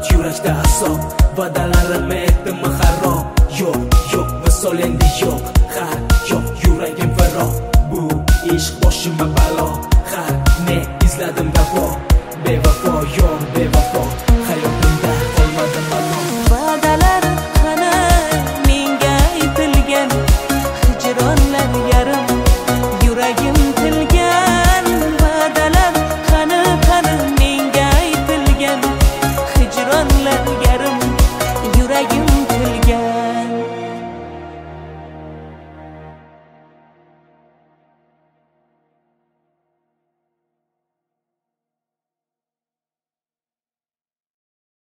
Dod yurakda asob Vadalarim etdimi xarob Yo'q, yo'q, misol endi yo'q Ha, yo'q, yuragim faroq Bu ishq boshima balo Ha, ne izladim davo Bevafo